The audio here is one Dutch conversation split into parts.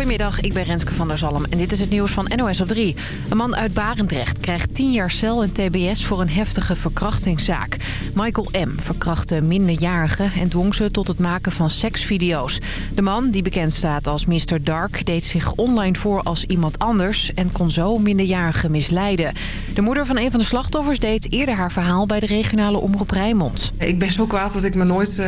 Goedemiddag, ik ben Renske van der Zalm en dit is het nieuws van NOS op 3. Een man uit Barendrecht krijgt 10 jaar cel en tbs voor een heftige verkrachtingszaak. Michael M. verkrachtte minderjarigen en dwong ze tot het maken van seksvideo's. De man, die bekend staat als Mr. Dark, deed zich online voor als iemand anders... en kon zo minderjarigen misleiden. De moeder van een van de slachtoffers deed eerder haar verhaal bij de regionale omroep Rijnmond. Ik ben zo kwaad dat ik me nooit uh,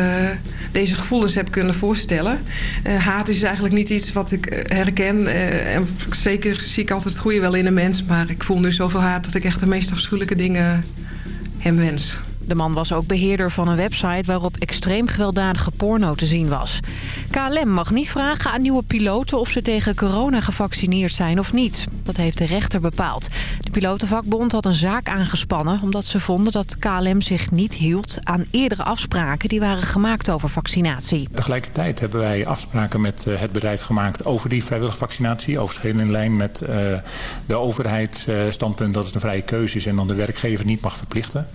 deze gevoelens heb kunnen voorstellen. Uh, haat is eigenlijk niet iets wat ik herken. Uh, en zeker zie ik altijd het goede wel in een mens. Maar ik voel nu zoveel haat dat ik echt de meest afschuwelijke dingen hem wens. De man was ook beheerder van een website waarop extreem gewelddadige porno te zien was. KLM mag niet vragen aan nieuwe piloten of ze tegen corona gevaccineerd zijn of niet. Dat heeft de rechter bepaald. De pilotenvakbond had een zaak aangespannen omdat ze vonden dat KLM zich niet hield aan eerdere afspraken die waren gemaakt over vaccinatie. Tegelijkertijd hebben wij afspraken met eh, het bedrijf gemaakt over die vrijwillige vaccinatie. Overigens in lijn met uh, de overheidsstandpunt dat het een vrije keuze is en dan de werkgever niet mag verplichten.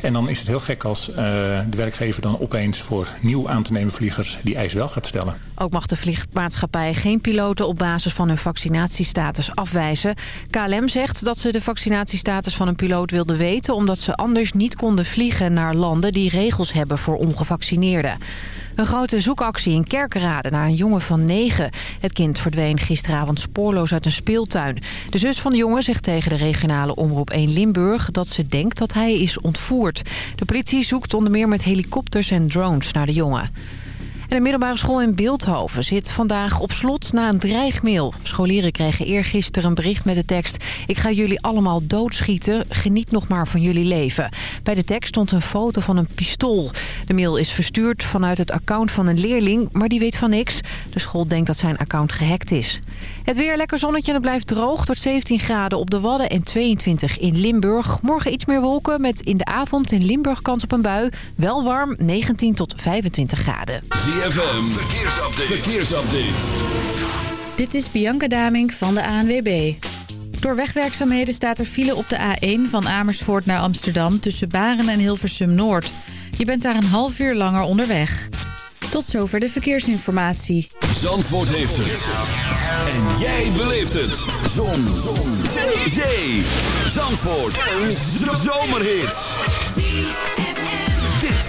En dan is het heel gek als uh, de werkgever dan opeens voor nieuw aan te nemen vliegers die eis wel gaat stellen. Ook mag de vliegmaatschappij geen piloten op basis van hun vaccinatiestatus afwijzen. KLM zegt dat ze de vaccinatiestatus van een piloot wilden weten... omdat ze anders niet konden vliegen naar landen die regels hebben voor ongevaccineerden. Een grote zoekactie in Kerkrade naar een jongen van negen. Het kind verdween gisteravond spoorloos uit een speeltuin. De zus van de jongen zegt tegen de regionale omroep 1 Limburg... dat ze denkt dat hij is ontvoerd. De politie zoekt onder meer met helikopters en drones naar de jongen. En de middelbare school in Beeldhoven zit vandaag op slot na een dreigmail. Scholieren kregen eergisteren een bericht met de tekst... ik ga jullie allemaal doodschieten, geniet nog maar van jullie leven. Bij de tekst stond een foto van een pistool. De mail is verstuurd vanuit het account van een leerling, maar die weet van niks. De school denkt dat zijn account gehackt is. Het weer lekker zonnetje en het blijft droog tot 17 graden op de Wadden en 22 in Limburg. Morgen iets meer wolken met in de avond in Limburg kans op een bui. Wel warm, 19 tot 25 graden. ZFM, verkeersupdate. verkeersupdate. Dit is Bianca Damink van de ANWB. Door wegwerkzaamheden staat er file op de A1 van Amersfoort naar Amsterdam... tussen Baren en Hilversum Noord. Je bent daar een half uur langer onderweg. Tot zover de verkeersinformatie. Zandvoort heeft het. En jij beleeft het. Zon. Zon. Zee. Zee. Zandvoort. Een zomerhit.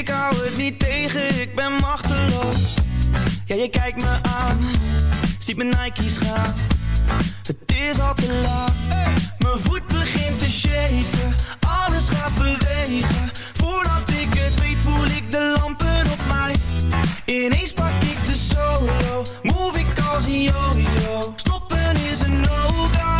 ik hou het niet tegen, ik ben machteloos. Ja, je kijkt me aan, ziet mijn Nike's gaan. Het is al te laat, mijn voet begint te shaken. Alles gaat bewegen, voordat ik het weet voel ik de lampen op mij. Ineens pak ik de solo, move ik als een yo-yo. Stoppen is een no-go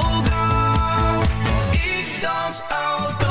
out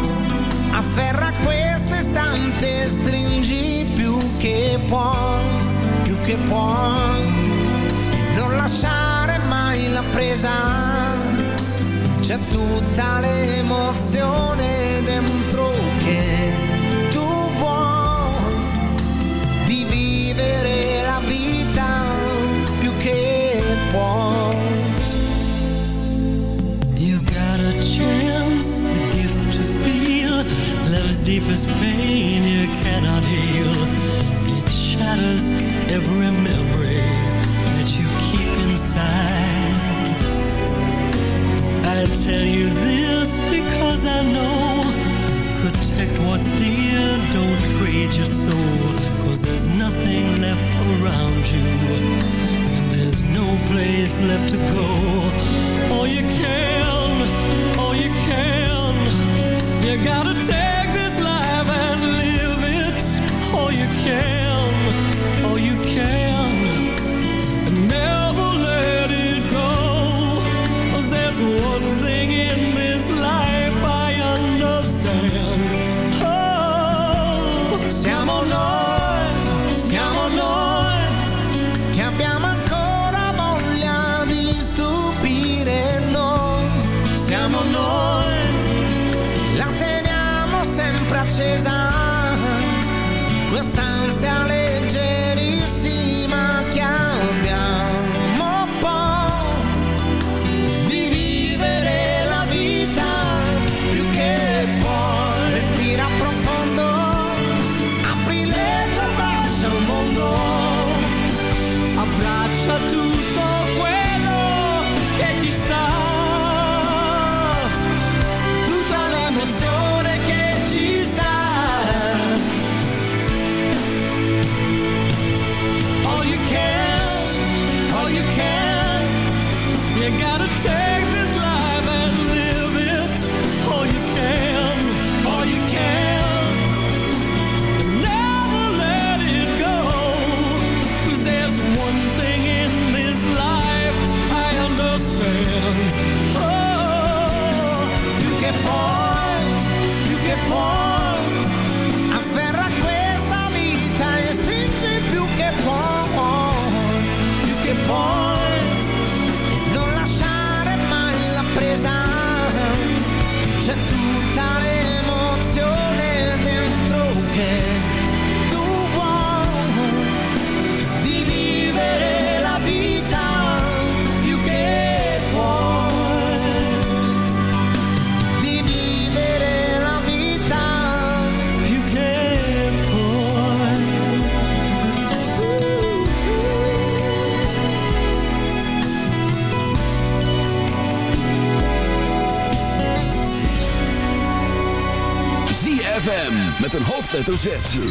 afferra questo istante, stringi più che puoi, più che puoi, non lasciare mai la presa. C'è tutta l'emozione dentro che hoofdletter.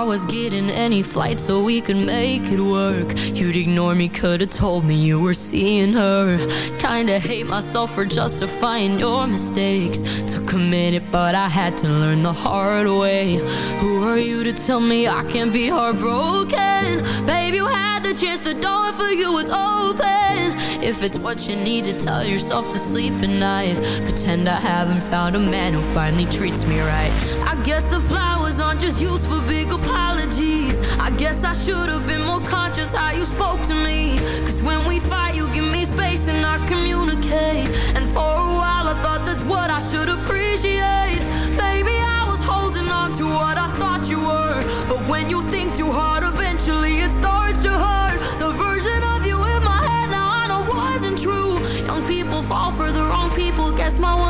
I was getting any flight so we could make it work. You'd ignore me, could've told me you were seeing her. Kinda hate myself for justifying your mistakes. Took a minute, but I had to learn the hard way. Who are you to tell me I can't be heartbroken? Babe, you had the chance, the door for you was open. If it's what you need to tell yourself to sleep at night, pretend I haven't found a man who finally treats me right. I guess the flowers aren't just used for big apologies. I guess I should have been more conscious how you spoke to me. Cause when we fight, you give me space and I communicate. And for a while, I thought that's what I should appreciate. Maybe I was holding on to what I thought you were. But when you think fall for the wrong people. Guess my one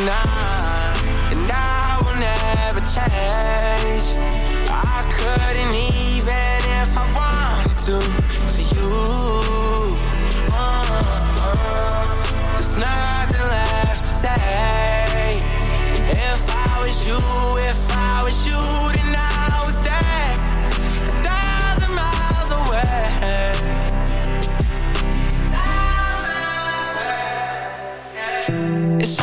and I, and I will never change. I couldn't even if I wanted to for you. Uh, uh, there's nothing left to say. If I was you, if I was you tonight.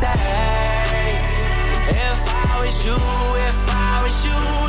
say. If I was you, if I was you,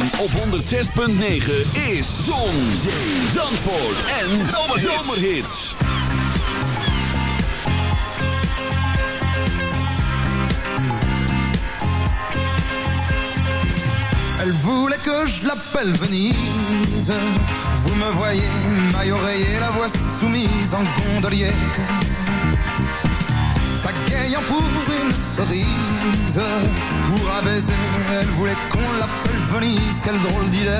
Op 106.9 is Zon, Zandvoort en Zomerhits. Elle voulait que je l'appelle Venise. Vous me voyez, maille oreiller, la voix soumise en gondolier. Pagayant pour une cerise, pour un baiser, elle voulait qu'on l'appelle Venise. Quelle drôle d'idée,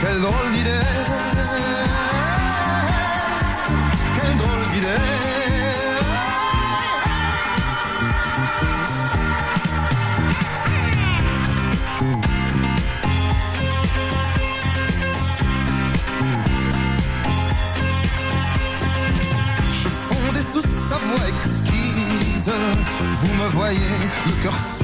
quelle drôle d'idée, quelle drôle d'idée. Je fondais sous sa voix exquise. Vous me voyez, le cœur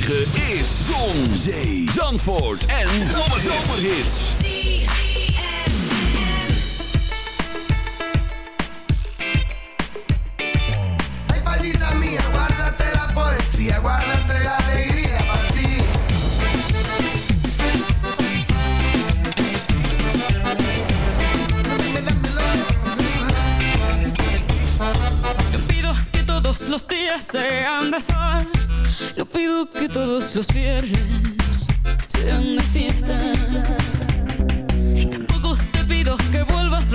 9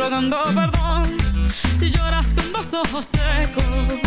rogando perdón. Si lloras con los ojos secos